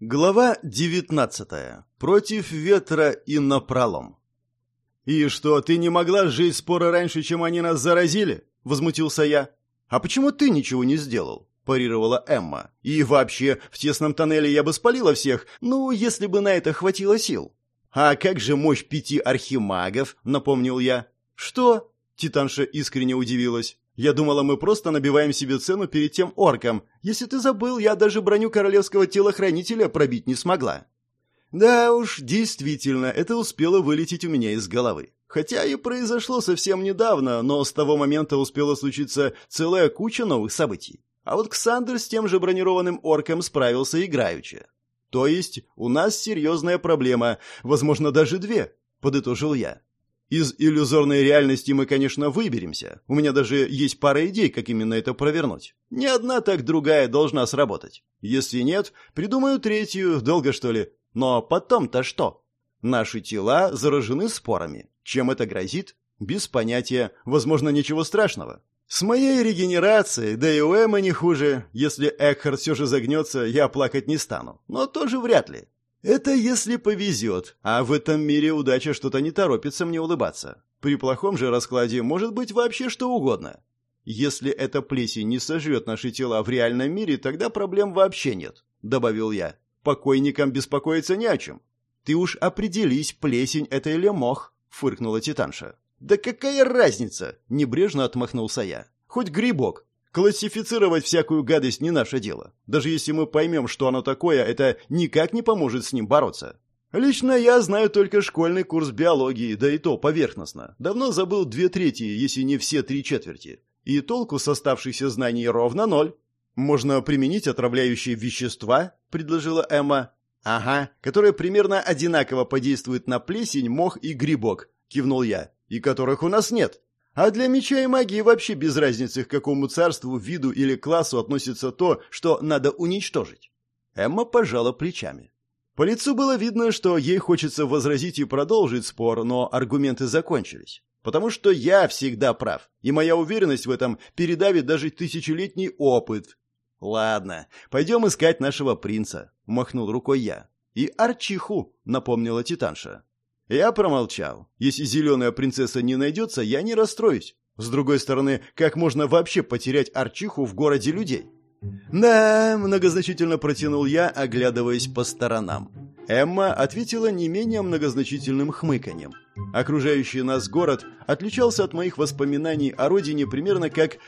Глава 19. Против ветра и напролом. «И что, ты не могла сжечь споры раньше, чем они нас заразили?» — возмутился я. «А почему ты ничего не сделал?» — парировала Эмма. «И вообще, в тесном тоннеле я бы спалила всех, ну, если бы на это хватило сил». «А как же мощь пяти архимагов?» — напомнил я. «Что?» — Титанша искренне удивилась. Я думала, мы просто набиваем себе цену перед тем орком. Если ты забыл, я даже броню королевского телохранителя пробить не смогла. Да уж, действительно, это успело вылететь у меня из головы. Хотя и произошло совсем недавно, но с того момента успела случиться целая куча новых событий. А вот Ксандр с тем же бронированным орком справился играючи. То есть у нас серьезная проблема, возможно, даже две, подытожил я. Из иллюзорной реальности мы, конечно, выберемся. У меня даже есть пара идей, как именно это провернуть. Не одна, так другая должна сработать. Если нет, придумаю третью, долго что ли. Но потом-то что? Наши тела заражены спорами. Чем это грозит? Без понятия. Возможно, ничего страшного. С моей регенерацией, да и у Эмма не хуже. Если Экхард все же загнется, я плакать не стану. Но тоже вряд ли. Это если повезет, а в этом мире удача что-то не торопится мне улыбаться. При плохом же раскладе может быть вообще что угодно. Если эта плесень не сожрет наши тела в реальном мире, тогда проблем вообще нет, добавил я. Покойникам беспокоиться не о чем. Ты уж определись, плесень это или мох, фыркнула Титанша. Да какая разница, небрежно отмахнулся я. Хоть грибок, Классифицировать всякую гадость не наше дело. Даже если мы поймем, что оно такое, это никак не поможет с ним бороться. Лично я знаю только школьный курс биологии, да и то поверхностно. Давно забыл две трети, если не все три четверти. И толку с оставшихся знаний ровно ноль. «Можно применить отравляющие вещества?» – предложила Эмма. «Ага, которые примерно одинаково подействуют на плесень, мох и грибок», – кивнул я. «И которых у нас нет». А для меча и магии вообще без разницы, к какому царству, виду или классу относится то, что надо уничтожить. Эмма пожала плечами. По лицу было видно, что ей хочется возразить и продолжить спор, но аргументы закончились. Потому что я всегда прав, и моя уверенность в этом передавит даже тысячелетний опыт. «Ладно, пойдем искать нашего принца», — махнул рукой я. «И Арчиху», — напомнила Титанша. Я промолчал. Если зеленая принцесса не найдется, я не расстроюсь. С другой стороны, как можно вообще потерять Арчиху в городе людей? «Да», — многозначительно протянул я, оглядываясь по сторонам. Эмма ответила не менее многозначительным хмыканьем. Окружающий нас город отличался от моих воспоминаний о родине примерно как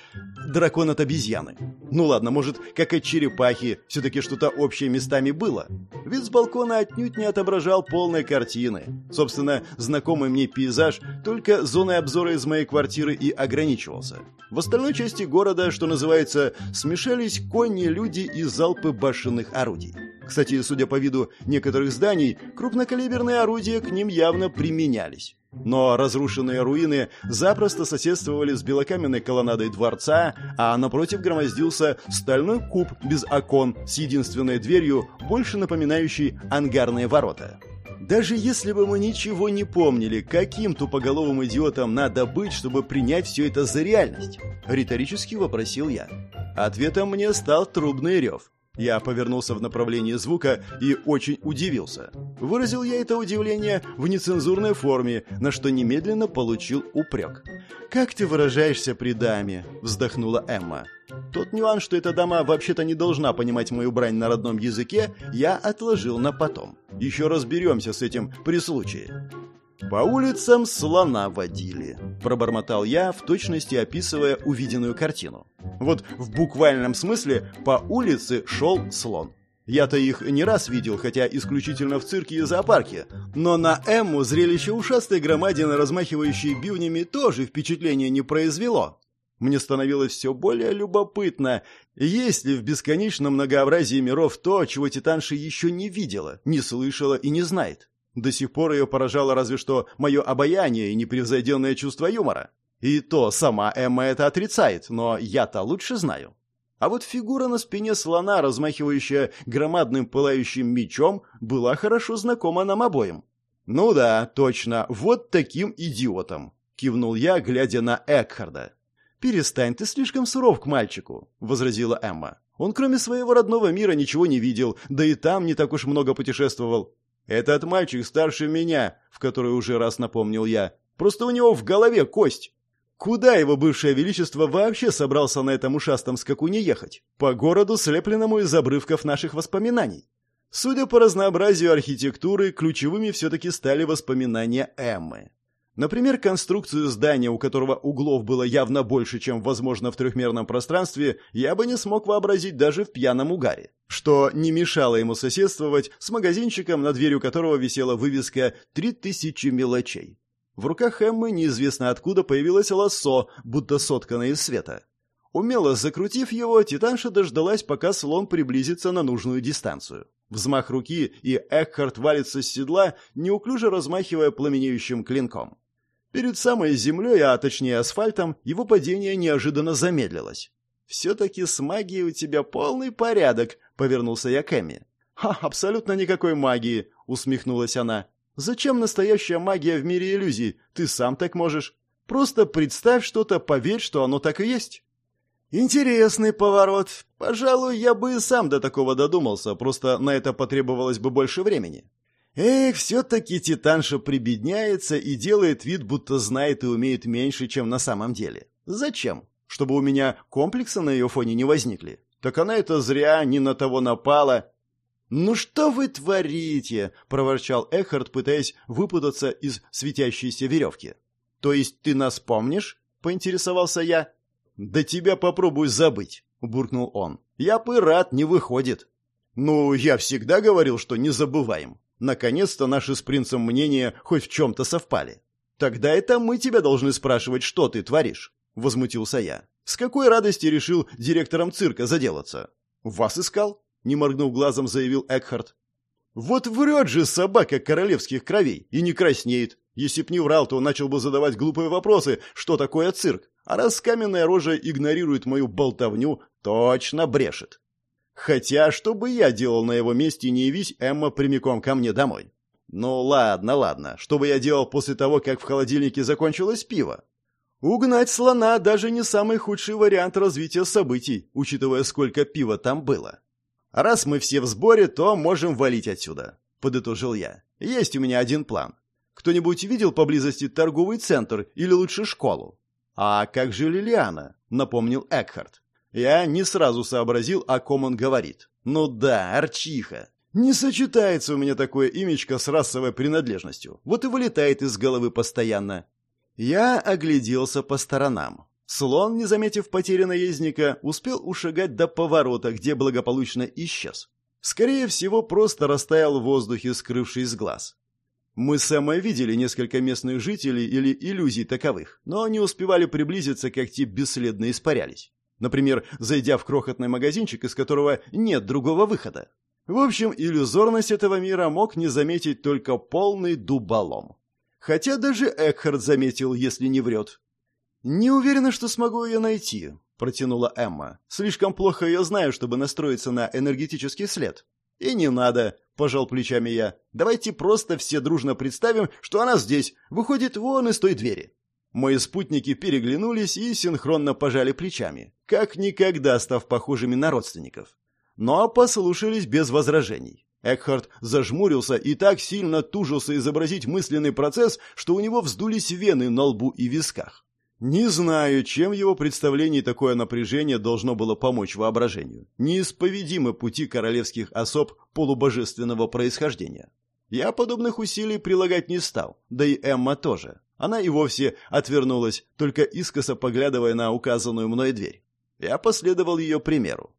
дракон от обезьяны. Ну ладно, может, как от черепахи, все-таки что-то общее местами было. Вид с балкона отнюдь не отображал полной картины. Собственно, знакомый мне пейзаж только зоной обзора из моей квартиры и ограничивался. В остальной части города, что называется, смешались кони, люди и залпы башенных орудий. Кстати, судя по виду некоторых зданий, крупнокалиберные орудия к ним явно применялись. Но разрушенные руины запросто соседствовали с белокаменной колоннадой дворца, а напротив громоздился стальной куб без окон с единственной дверью, больше напоминающей ангарные ворота. Даже если бы мы ничего не помнили, каким тупоголовым идиотом надо быть, чтобы принять все это за реальность? Риторически вопросил я. Ответом мне стал трубный рев. Я повернулся в направлении звука и очень удивился. Выразил я это удивление в нецензурной форме, на что немедленно получил упрек. «Как ты выражаешься при даме?» – вздохнула Эмма. Тот нюанс, что эта дама вообще-то не должна понимать мою брань на родном языке, я отложил на потом. Еще разберемся с этим при случае. «По улицам слона водили», — пробормотал я, в точности описывая увиденную картину. Вот в буквальном смысле по улице шел слон. Я-то их не раз видел, хотя исключительно в цирке и зоопарке. Но на Эмму зрелище ушастой громадины, размахивающей бивнями, тоже впечатление не произвело. Мне становилось все более любопытно, есть ли в бесконечном многообразии миров то, чего Титанша еще не видела, не слышала и не знает. До сих пор ее поражало разве что мое обаяние и непревзойденное чувство юмора. И то сама Эмма это отрицает, но я-то лучше знаю. А вот фигура на спине слона, размахивающая громадным пылающим мечом, была хорошо знакома нам обоим. «Ну да, точно, вот таким идиотом», — кивнул я, глядя на Экхарда. «Перестань, ты слишком суров к мальчику», — возразила Эмма. Он кроме своего родного мира ничего не видел, да и там не так уж много путешествовал. Этот мальчик старше меня, в который уже раз напомнил я. Просто у него в голове кость. Куда его бывшее величество вообще собрался на этом ушастом скакуне ехать? По городу, слепленному из обрывков наших воспоминаний. Судя по разнообразию архитектуры, ключевыми все-таки стали воспоминания Эммы. Например, конструкцию здания, у которого углов было явно больше, чем возможно в трехмерном пространстве, я бы не смог вообразить даже в пьяном угаре. Что не мешало ему соседствовать с магазинчиком, на дверью которого висела вывеска «Три тысячи мелочей». В руках Эммы неизвестно откуда появилось лассо, будто сотканное из света. Умело закрутив его, Титанша дождалась, пока слон приблизится на нужную дистанцию. Взмах руки, и Экхард валится с седла, неуклюже размахивая пламенеющим клинком. Перед самой землей, а точнее асфальтом, его падение неожиданно замедлилось. «Все-таки с магией у тебя полный порядок», — повернулся я к Эмми. «Ха, абсолютно никакой магии», — усмехнулась она. Зачем настоящая магия в мире иллюзий? Ты сам так можешь. Просто представь что-то, поверь, что оно так и есть. Интересный поворот. Пожалуй, я бы и сам до такого додумался, просто на это потребовалось бы больше времени. Эх, все-таки Титанша прибедняется и делает вид, будто знает и умеет меньше, чем на самом деле. Зачем? Чтобы у меня комплексы на ее фоне не возникли. Так она это зря, не на того напала. «Ну что вы творите?» — проворчал Эхард, пытаясь выпутаться из светящейся веревки. «То есть ты нас помнишь?» — поинтересовался я. «Да тебя попробуй забыть», — буркнул он. «Я бы рад, не выходит». «Ну, я всегда говорил, что не забываем. Наконец-то наши с принцем мнения хоть в чем-то совпали». «Тогда это мы тебя должны спрашивать, что ты творишь», — возмутился я. «С какой радости решил директором цирка заделаться?» «Вас искал?» не моргнув глазом, заявил Экхард. Вот врет же собака королевских кровей и не краснеет. Если б не врал, то начал бы задавать глупые вопросы, что такое цирк. А раз каменная рожа игнорирует мою болтовню, точно брешет. Хотя, что бы я делал на его месте, не явись Эмма прямиком ко мне домой? Ну ладно, ладно, что бы я делал после того, как в холодильнике закончилось пиво? Угнать слона даже не самый худший вариант развития событий, учитывая, сколько пива там было. «Раз мы все в сборе, то можем валить отсюда», — подытожил я. «Есть у меня один план. Кто-нибудь видел поблизости торговый центр или лучше школу?» «А как же Лилиана?» — напомнил Экхард. Я не сразу сообразил, о ком он говорит. «Ну да, Арчиха. Не сочетается у меня такое имечко с расовой принадлежностью. Вот и вылетает из головы постоянно». Я огляделся по сторонам. Слон, не заметив потери наездника, успел ушагать до поворота, где благополучно исчез. Скорее всего, просто растаял в воздухе, скрывшись с глаз. Мы с Эммой видели несколько местных жителей или иллюзий таковых, но не успевали приблизиться, как те бесследно испарялись. Например, зайдя в крохотный магазинчик, из которого нет другого выхода. В общем, иллюзорность этого мира мог не заметить только полный дуболом. Хотя даже Экхард заметил, если не врет. «Не уверена, что смогу ее найти», — протянула Эмма. «Слишком плохо ее знаю, чтобы настроиться на энергетический след». «И не надо», — пожал плечами я. «Давайте просто все дружно представим, что она здесь, выходит вон из той двери». Мои спутники переглянулись и синхронно пожали плечами, как никогда став похожими на родственников. Но послушались без возражений. Экхард зажмурился и так сильно тужился изобразить мысленный процесс, что у него вздулись вены на лбу и висках. Не знаю, чем его представлении такое напряжение должно было помочь воображению. Неисповедимы пути королевских особ полубожественного происхождения. Я подобных усилий прилагать не стал, да и Эмма тоже. Она и вовсе отвернулась, только искоса поглядывая на указанную мной дверь. Я последовал ее примеру.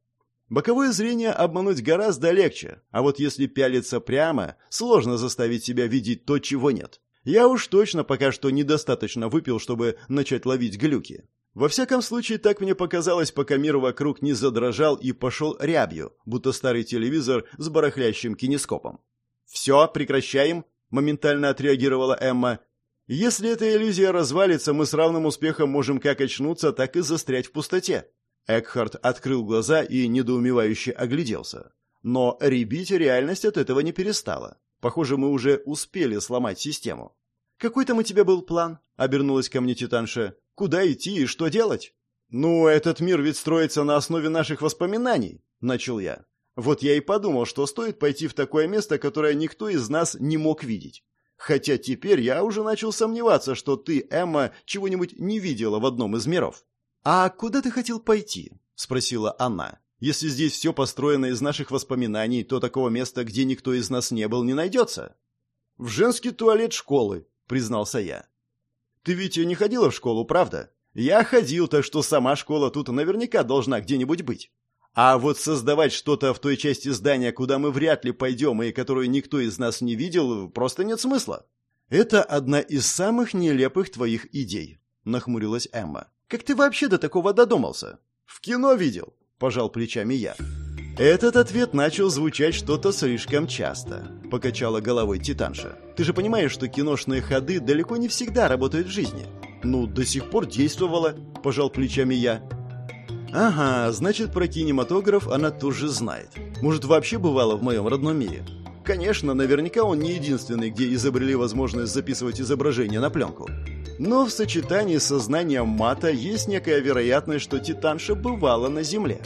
Боковое зрение обмануть гораздо легче, а вот если пялиться прямо, сложно заставить себя видеть то, чего нет. Я уж точно пока что недостаточно выпил, чтобы начать ловить глюки. Во всяком случае, так мне показалось, пока мир вокруг не задрожал и пошел рябью, будто старый телевизор с барахлящим кинескопом. «Все, прекращаем», — моментально отреагировала Эмма. «Если эта иллюзия развалится, мы с равным успехом можем как очнуться, так и застрять в пустоте». Экхард открыл глаза и недоумевающе огляделся. Но ребить реальность от этого не перестала. Похоже, мы уже успели сломать систему. «Какой там у тебя был план?» — обернулась ко мне Титанша. «Куда идти и что делать?» «Ну, этот мир ведь строится на основе наших воспоминаний», — начал я. «Вот я и подумал, что стоит пойти в такое место, которое никто из нас не мог видеть. Хотя теперь я уже начал сомневаться, что ты, Эмма, чего-нибудь не видела в одном из миров». «А куда ты хотел пойти?» — спросила она. «Если здесь все построено из наших воспоминаний, то такого места, где никто из нас не был, не найдется». «В женский туалет школы», — признался я. «Ты ведь не ходила в школу, правда?» Я ходил, так что сама школа тут наверняка должна где-нибудь быть. А вот создавать что-то в той части здания, куда мы вряд ли пойдем и которую никто из нас не видел, просто нет смысла. Это одна из самых нелепых твоих идей, нахмурилась Эмма. Как ты вообще до такого додумался? В кино видел, пожал плечами я. Этот ответ начал звучать что-то слишком часто, покачала головой Титанша. Ты же понимаешь, что киношные ходы далеко не всегда работают в жизни. «Ну, до сих пор действовала», – пожал плечами я. «Ага, значит, про кинематограф она тоже знает. Может, вообще бывало в моем родном мире?» Конечно, наверняка он не единственный, где изобрели возможность записывать изображение на пленку. Но в сочетании со знанием мата есть некая вероятность, что Титанша бывала на Земле.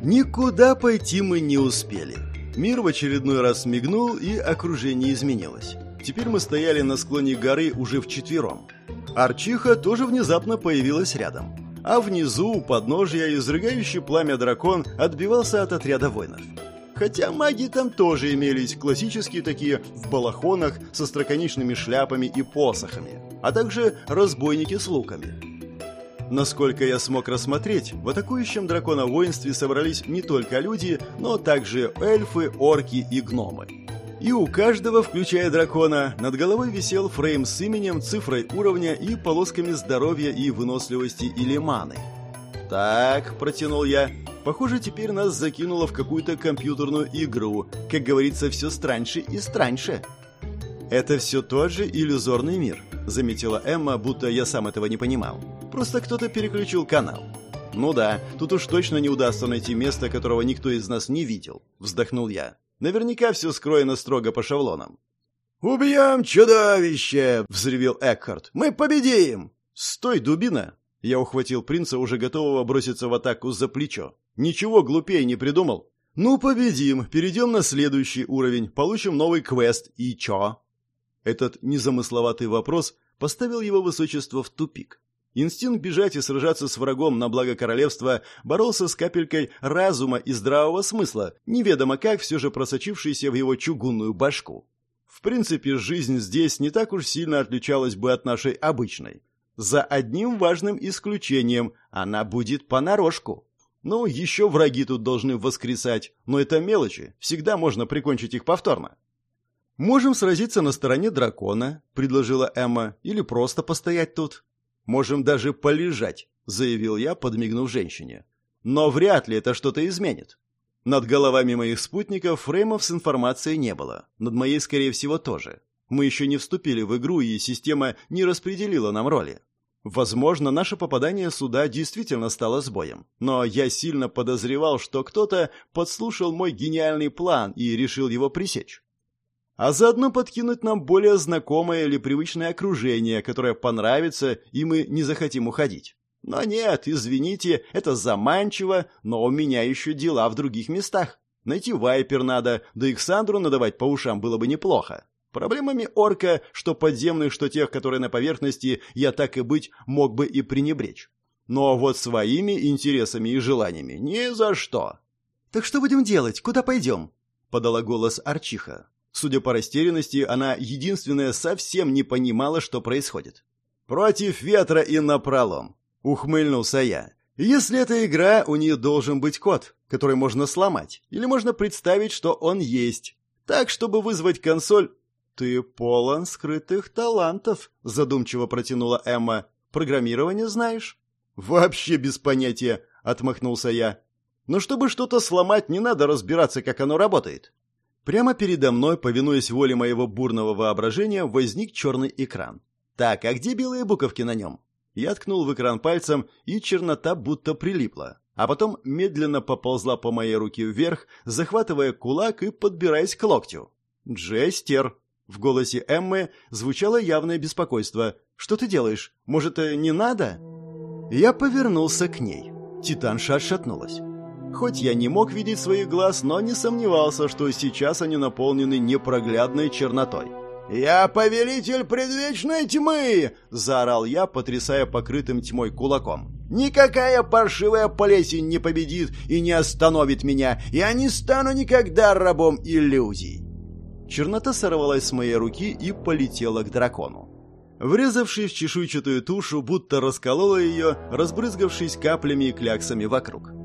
Никуда пойти мы не успели. Мир в очередной раз мигнул, и окружение изменилось. Теперь мы стояли на склоне горы уже вчетвером. Арчиха тоже внезапно появилась рядом. А внизу, у подножья, изрыгающий пламя дракон отбивался от отряда воинов. Хотя маги там тоже имелись, классические такие, в балахонах, со строконечными шляпами и посохами, а также разбойники с луками. Насколько я смог рассмотреть, в атакующем дракона воинстве собрались не только люди, но также эльфы, орки и гномы. И у каждого, включая дракона, над головой висел фрейм с именем, цифрой уровня и полосками здоровья и выносливости или маны. «Так», — протянул я, — «похоже, теперь нас закинуло в какую-то компьютерную игру. Как говорится, все страньше и страньше». «Это все тот же иллюзорный мир», — заметила Эмма, будто я сам этого не понимал. «Просто кто-то переключил канал». «Ну да, тут уж точно не удастся найти место, которого никто из нас не видел», — вздохнул я. Наверняка все скроено строго по шаблонам. «Убьем чудовище!» — взревел Экхард. «Мы победим!» «Стой, дубина!» Я ухватил принца, уже готового броситься в атаку за плечо. «Ничего глупее не придумал?» «Ну, победим, перейдем на следующий уровень, получим новый квест, и чё?» Этот незамысловатый вопрос поставил его высочество в тупик. Инстинкт бежать и сражаться с врагом на благо королевства боролся с капелькой разума и здравого смысла, неведомо как все же просочившийся в его чугунную башку. В принципе, жизнь здесь не так уж сильно отличалась бы от нашей обычной. За одним важным исключением – она будет понарошку. Ну, еще враги тут должны воскресать, но это мелочи, всегда можно прикончить их повторно. «Можем сразиться на стороне дракона», – предложила Эмма, – «или просто постоять тут». Можем даже полежать», — заявил я, подмигнув женщине. «Но вряд ли это что-то изменит. Над головами моих спутников фреймов с информацией не было. Над моей, скорее всего, тоже. Мы еще не вступили в игру, и система не распределила нам роли. Возможно, наше попадание сюда действительно стало сбоем. Но я сильно подозревал, что кто-то подслушал мой гениальный план и решил его пресечь а заодно подкинуть нам более знакомое или привычное окружение, которое понравится, и мы не захотим уходить. Но нет, извините, это заманчиво, но у меня еще дела в других местах. Найти вайпер надо, да и Ксандру надавать по ушам было бы неплохо. Проблемами орка, что подземных, что тех, которые на поверхности, я так и быть мог бы и пренебречь. Но вот своими интересами и желаниями ни за что. «Так что будем делать? Куда пойдем?» — подала голос Арчиха. Судя по растерянности, она единственная совсем не понимала, что происходит. «Против ветра и напролом», — ухмыльнулся я. «Если это игра, у нее должен быть код, который можно сломать, или можно представить, что он есть. Так, чтобы вызвать консоль...» «Ты полон скрытых талантов», — задумчиво протянула Эмма. «Программирование знаешь?» «Вообще без понятия», — отмахнулся я. «Но чтобы что-то сломать, не надо разбираться, как оно работает. Прямо передо мной, повинуясь воле моего бурного воображения, возник черный экран. Так, а где белые буковки на нем? Я ткнул в экран пальцем, и чернота будто прилипла. А потом медленно поползла по моей руке вверх, захватывая кулак и подбираясь к локтю. «Джестер!» В голосе Эммы звучало явное беспокойство. «Что ты делаешь? Может, э, не надо?» Я повернулся к ней. Титанша отшатнулась. Хоть я не мог видеть своих глаз, но не сомневался, что сейчас они наполнены непроглядной чернотой. «Я повелитель предвечной тьмы!» — заорал я, потрясая покрытым тьмой кулаком. «Никакая паршивая плесень не победит и не остановит меня. Я не стану никогда рабом иллюзий!» Чернота сорвалась с моей руки и полетела к дракону. Врезавшись в чешуйчатую тушу, будто расколола ее, разбрызгавшись каплями и кляксами вокруг.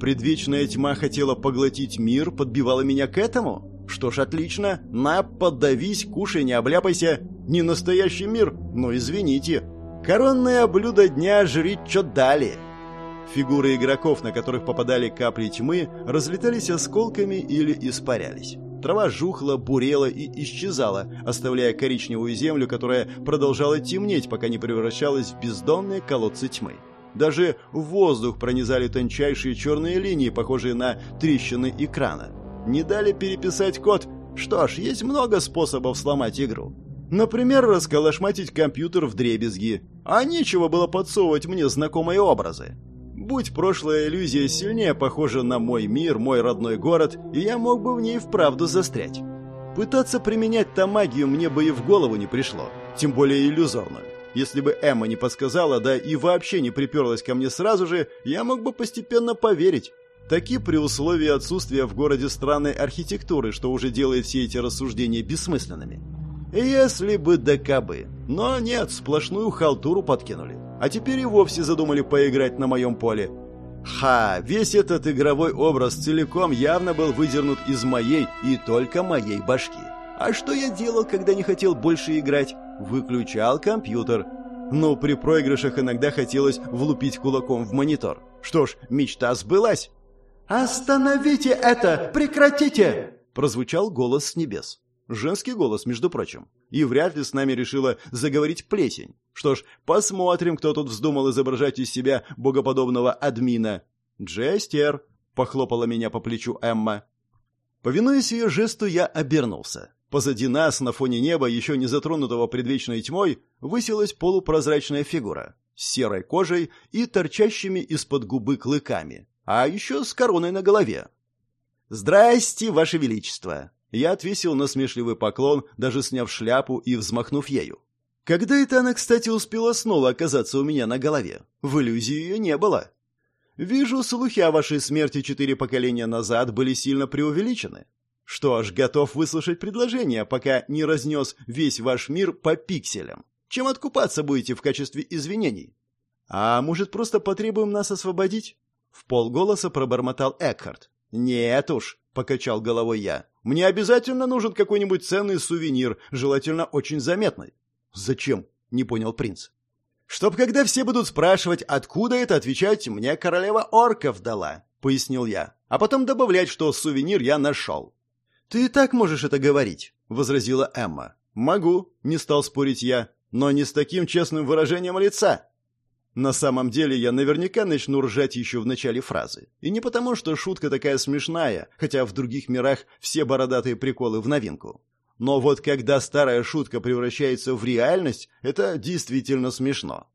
Предвечная тьма хотела поглотить мир, подбивала меня к этому? Что ж, отлично. На, подавись, кушай, не обляпайся. Не настоящий мир, но извините. Коронное блюдо дня жрить что дали. Фигуры игроков, на которых попадали капли тьмы, разлетались осколками или испарялись. Трава жухла, бурела и исчезала, оставляя коричневую землю, которая продолжала темнеть, пока не превращалась в бездонные колодцы тьмы. Даже в воздух пронизали тончайшие черные линии, похожие на трещины экрана. Не дали переписать код. Что ж, есть много способов сломать игру. Например, расколошматить компьютер в дребезги. А нечего было подсовывать мне знакомые образы. Будь прошлая иллюзия сильнее похожа на мой мир, мой родной город, и я мог бы в ней вправду застрять. Пытаться применять там магию мне бы и в голову не пришло, тем более иллюзорную. Если бы Эмма не подсказала, да и вообще не приперлась ко мне сразу же, я мог бы постепенно поверить. Таки при условии отсутствия в городе странной архитектуры, что уже делает все эти рассуждения бессмысленными. Если бы да кабы. Но нет, сплошную халтуру подкинули. А теперь и вовсе задумали поиграть на моем поле. Ха, весь этот игровой образ целиком явно был выдернут из моей и только моей башки. А что я делал, когда не хотел больше играть? Выключал компьютер. Но при проигрышах иногда хотелось влупить кулаком в монитор. Что ж, мечта сбылась. «Остановите это! Прекратите!» Прозвучал голос с небес. Женский голос, между прочим. И вряд ли с нами решила заговорить плесень. Что ж, посмотрим, кто тут вздумал изображать из себя богоподобного админа. «Джестер!» — похлопала меня по плечу Эмма. Повинуясь ее жесту, я обернулся. Позади нас, на фоне неба, еще не затронутого предвечной тьмой, высилась полупрозрачная фигура с серой кожей и торчащими из-под губы клыками, а еще с короной на голове. «Здрасте, Ваше Величество!» Я отвесил насмешливый поклон, даже сняв шляпу и взмахнув ею. Когда это она, кстати, успела снова оказаться у меня на голове? В иллюзии ее не было. Вижу, слухи о вашей смерти четыре поколения назад были сильно преувеличены. Что ж, готов выслушать предложение, пока не разнес весь ваш мир по пикселям. Чем откупаться будете в качестве извинений? А может, просто потребуем нас освободить? В полголоса пробормотал Экхард. Нет уж, покачал головой я. Мне обязательно нужен какой-нибудь ценный сувенир, желательно очень заметный. Зачем? Не понял принц. Чтоб когда все будут спрашивать, откуда это, отвечать, мне королева орков дала, пояснил я. А потом добавлять, что сувенир я нашел. «Ты и так можешь это говорить», — возразила Эмма. «Могу», — не стал спорить я, — «но не с таким честным выражением лица». На самом деле я наверняка начну ржать еще в начале фразы. И не потому, что шутка такая смешная, хотя в других мирах все бородатые приколы в новинку. Но вот когда старая шутка превращается в реальность, это действительно смешно.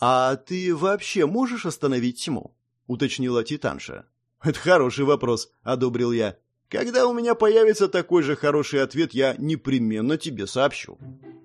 «А ты вообще можешь остановить тьму?» — уточнила Титанша. «Это хороший вопрос», — одобрил я. Когда у меня появится такой же хороший ответ, я непременно тебе сообщу.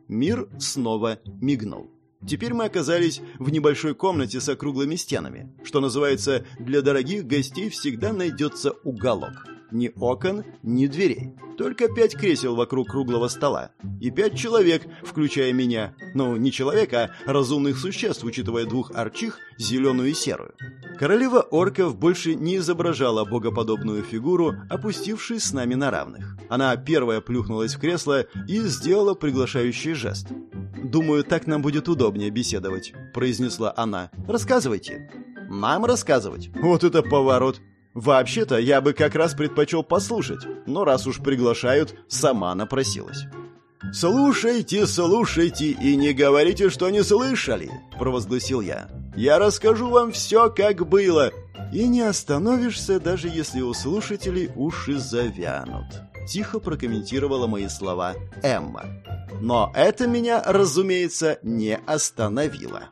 Мир снова мигнул. Теперь мы оказались в небольшой комнате с округлыми стенами. Что называется, для дорогих гостей всегда найдется уголок. Ни окон, ни дверей. Только пять кресел вокруг круглого стола. И пять человек, включая меня. Ну, не человек, а разумных существ, учитывая двух арчих, зеленую и серую. Королева орков больше не изображала богоподобную фигуру, опустившись с нами на равных. Она первая плюхнулась в кресло и сделала приглашающий жест. «Думаю, так нам будет удобнее беседовать», — произнесла она. «Рассказывайте». «Нам рассказывать?» «Вот это поворот!» Вообще-то я бы как раз предпочел послушать, но раз уж приглашают, сама напросилась. «Слушайте, слушайте и не говорите, что не слышали!» – провозгласил я. «Я расскажу вам все, как было, и не остановишься, даже если у слушателей уши завянут», – тихо прокомментировала мои слова Эмма. Но это меня, разумеется, не остановило.